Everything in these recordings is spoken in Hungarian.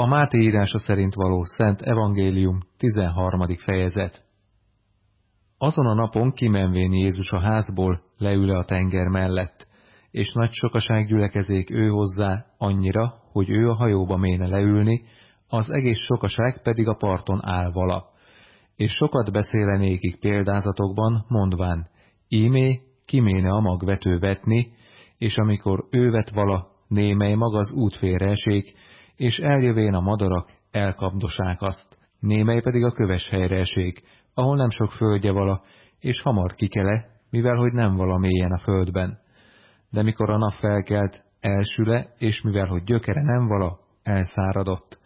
A Máté írása szerint való Szent Evangélium 13. fejezet Azon a napon kimenvén Jézus a házból leüle a tenger mellett, és nagy sokaság gyülekezék ő hozzá annyira, hogy ő a hajóba méne leülni, az egész sokaság pedig a parton áll vala. És sokat beszélenékik példázatokban, mondván, ímé kiméne a magvető vetni, és amikor ő vet vala, némely mag az út félreeség, és eljövén a madarak elkapdosák azt, némely pedig a köves helyre eség, ahol nem sok földje vala, és hamar kikele, mivel hogy nem vala a földben. De mikor a nap felkelt, elsüle, és mivel hogy gyökere nem vala, elszáradott.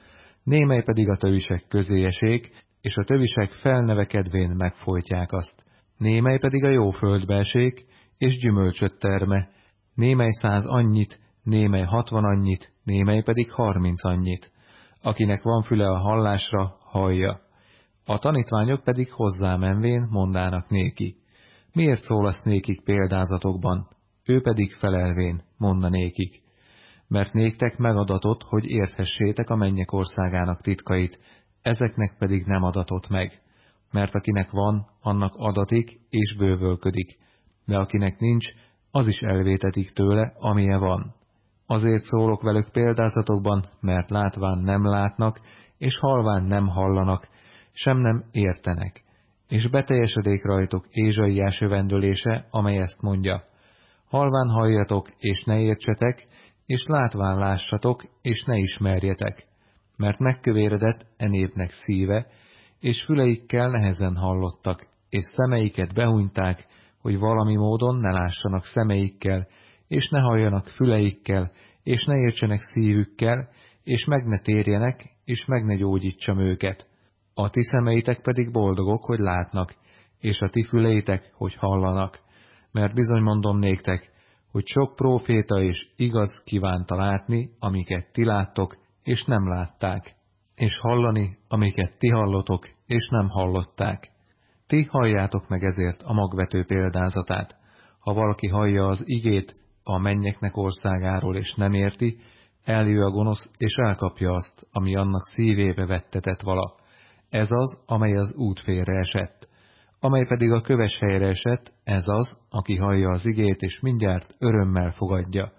Némely pedig a tövisek közé eség, és a tövisek felnevekedvén megfojtják azt. Némely pedig a jó földbe eség, és gyümölcsöt terme, némely száz annyit, némely hatvan annyit, némely pedig harminc annyit. Akinek van füle a hallásra, hallja. A tanítványok pedig hozzámenvén mondának néki. Miért szólasz nékik példázatokban? Ő pedig felelvén mondanékik. Mert néktek megadatott, hogy érthessétek a mennyek országának titkait, ezeknek pedig nem adatott meg. Mert akinek van, annak adatik és bővölködik, de akinek nincs, az is elvétetik tőle, amilyen van. Azért szólok velük példázatokban, mert látván nem látnak, és halván nem hallanak, sem nem értenek. És beteljesedék rajtok Ézsaiás jövendőlése, amely ezt mondja. Halván halljatok, és ne értsetek, és látván lássatok, és ne ismerjetek. Mert megkövéredett e népnek szíve, és füleikkel nehezen hallottak, és szemeiket behunyták, hogy valami módon ne lássanak szemeikkel, és ne halljanak füleikkel, és ne értsenek szívükkel, és meg ne térjenek, és meg ne gyógyítsam őket. A ti szemeitek pedig boldogok, hogy látnak, és a ti füleitek, hogy hallanak. Mert bizony mondom néktek, hogy sok próféta és igaz kívánta látni, amiket ti láttok, és nem látták, és hallani, amiket ti hallotok, és nem hallották. Ti halljátok meg ezért a magvető példázatát. Ha valaki hallja az igét, a mennyeknek országáról és nem érti, eljő a gonosz, és elkapja azt, ami annak szívébe vettetett vala. Ez az, amely az út félre esett. Amely pedig a köves helyre esett, ez az, aki hallja az igét, és mindjárt örömmel fogadja.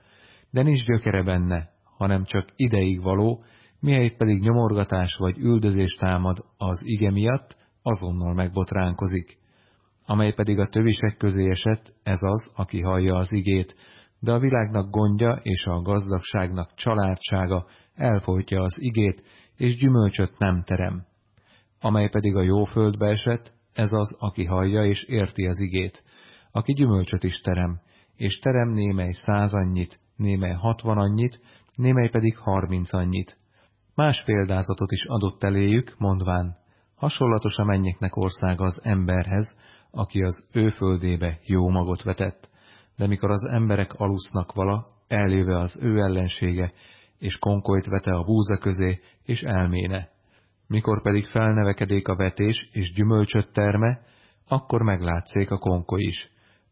De nincs gyökere benne, hanem csak ideig való, mihelyt pedig nyomorgatás vagy üldözés támad az ige miatt, azonnal megbotránkozik. Amely pedig a tövisek közé esett, ez az, aki hallja az igét, de a világnak gondja és a gazdagságnak családsága elfolytja az igét, és gyümölcsöt nem terem. Amely pedig a jó földbe esett, ez az, aki hallja és érti az igét, aki gyümölcsöt is terem, és terem némely száz annyit, némely hatvan annyit, némely pedig harminc annyit. Más példázatot is adott eléjük, mondván, hasonlatos a mennyeknek országa az emberhez, aki az ő földébe jó magot vetett de mikor az emberek alusznak vala, elléve az ő ellensége, és konkolyt vete a búza közé, és elméne. Mikor pedig felnevekedék a vetés, és gyümölcsöt terme, akkor meglátszék a konkoly is.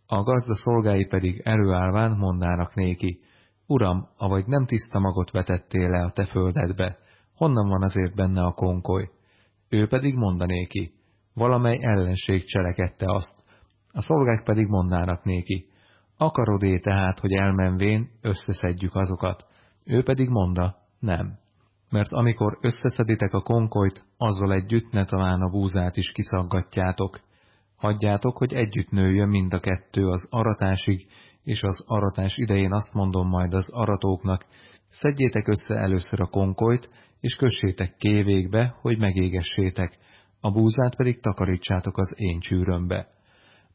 A gazda szolgái pedig előállván mondának néki, Uram, avagy nem tiszta magot vetettél le a te földedbe, honnan van azért benne a konkoly? Ő pedig mondanéki, valamely ellenség cselekedte azt. A szolgák pedig mondának néki, Akarod-é tehát, hogy elmenvén összeszedjük azokat? Ő pedig mondta, nem. Mert amikor összeszeditek a konkolyt, azzal együtt ne talán a búzát is kiszaggatjátok. Hagyjátok, hogy együtt nőjön mind a kettő az aratásig, és az aratás idején azt mondom majd az aratóknak, szedjétek össze először a konkolyt, és kössétek kévékbe, hogy megégessétek, a búzát pedig takarítsátok az én csűrömbe.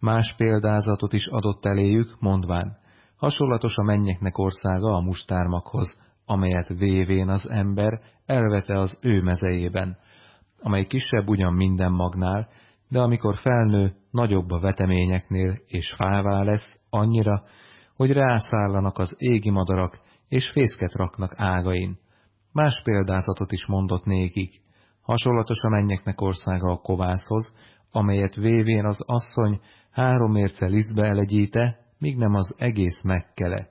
Más példázatot is adott eléjük, mondván, hasonlatos a mennyeknek országa a mustármakhoz, amelyet vévén az ember elvete az ő mezejében, amely kisebb ugyan minden magnál, de amikor felnő, nagyobb a veteményeknél, és fává lesz annyira, hogy rászállanak az égi madarak, és fészket raknak ágain. Más példázatot is mondott nékik. Hasonlatos a mennyeknek országa a kovászhoz, amelyet vévén az asszony három érce lisztbe elegyíte, míg nem az egész megkele.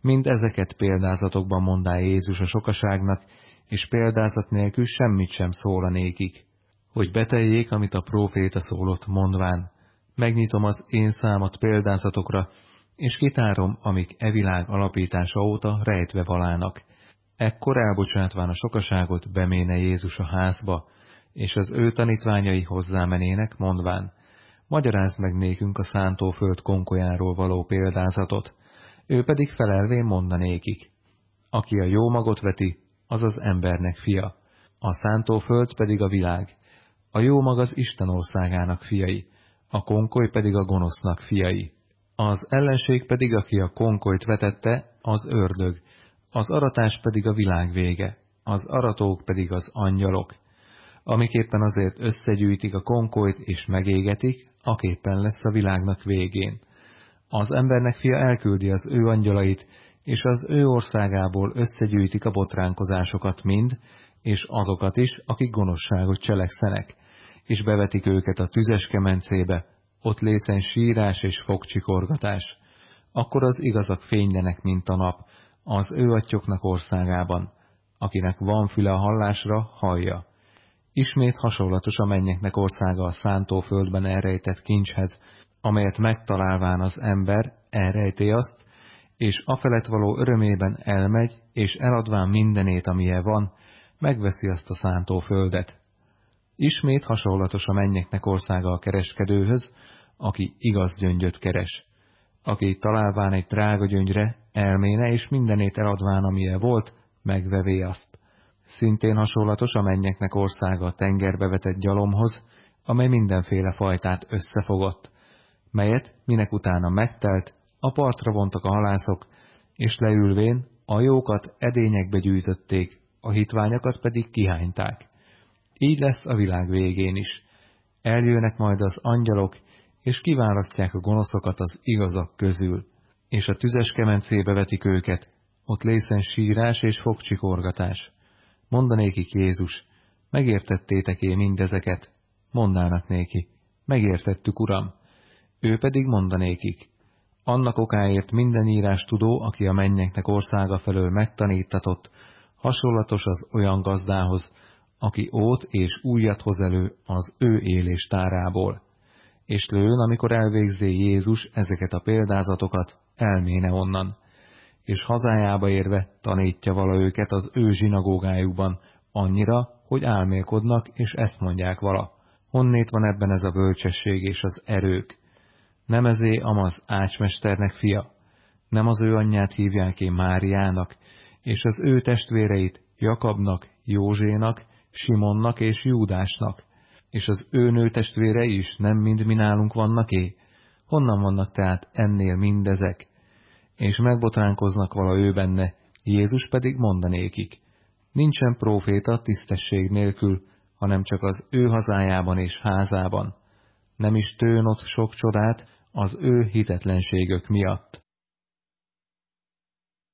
Mind ezeket példázatokban mondá Jézus a sokaságnak, és példázat nélkül semmit sem szóla nékik, hogy beteljék, amit a próféta szólott mondván. Megnyitom az én számat példázatokra, és kitárom, amik e világ alapítása óta rejtve valának. Ekkor elbocsátván a sokaságot beméne Jézus a házba, és az ő tanítványai hozzámenének, mondván, magyarázd meg nékünk a szántóföld konkolyáról való példázatot, ő pedig felelvén mondanékik. Aki a jó magot veti, az az embernek fia, a szántóföld pedig a világ, a jó mag az Isten országának fiai, a konkoly pedig a gonosznak fiai. Az ellenség pedig, aki a konkolyt vetette, az ördög, az aratás pedig a világ vége, az aratók pedig az angyalok. Amiképpen azért összegyűjtik a konkolyt és megégetik, aképpen lesz a világnak végén. Az embernek fia elküldi az ő angyalait, és az ő országából összegyűjtik a botránkozásokat mind, és azokat is, akik gonoszságot cselekszenek, és bevetik őket a tüzes kemencébe, ott lészen sírás és fogcsikorgatás. Akkor az igazak fénylenek, mint a nap, az ő atyoknak országában. Akinek van füle a hallásra, hallja. Ismét hasonlatos a mennyeknek országa a szántóföldben elrejtett kincshez, amelyet megtalálván az ember elrejté azt, és afelett való örömében elmegy, és eladván mindenét, amilyen van, megveszi azt a szántóföldet. Ismét hasonlatos a mennyeknek országa a kereskedőhöz, aki igaz gyöngyöt keres. Aki találván egy drága gyöngyre, elméne és mindenét eladván, amilyen volt, megvevé azt. Szintén hasonlatos a mennyeknek országa a tengerbe vetett gyalomhoz, amely mindenféle fajtát összefogott, melyet, minek utána megtelt, a partra vontak a halászok, és leülvén a jókat edényekbe gyűjtötték, a hitványokat pedig kihányták. Így lesz a világ végén is. Eljönnek majd az angyalok, és kiválasztják a gonoszokat az igazak közül, és a tüzes kemencébe vetik őket, ott lészen sírás és fogcsikorgatás. Mondanékik Jézus, megértettétek én mindezeket? Mondának néki, megértettük, Uram. Ő pedig mondanékik, annak okáért minden írás tudó, aki a mennyeknek országa felől megtanítatott, hasonlatos az olyan gazdához, aki ót és újat hoz elő az ő élés tárából. És lőn, amikor elvégzé Jézus ezeket a példázatokat, elméne onnan, és hazájába érve tanítja vala őket az ő zsinagógájukban, annyira, hogy álmélkodnak, és ezt mondják vala. Honnét van ebben ez a bölcsesség és az erők? Nem ezé Amaz ácsmesternek fia, nem az ő anyját hívják én Máriának, és az ő testvéreit Jakabnak, Józsénak, Simonnak és Júdásnak, és az ő nő testvérei is nem mind mi nálunk vannak-é? Honnan vannak tehát ennél mindezek? És megbotránkoznak vala ő benne, Jézus pedig mondanékik. Nincsen próféta tisztesség nélkül, hanem csak az ő hazájában és házában. Nem is tőn ott sok csodát, az ő hitetlenségök miatt.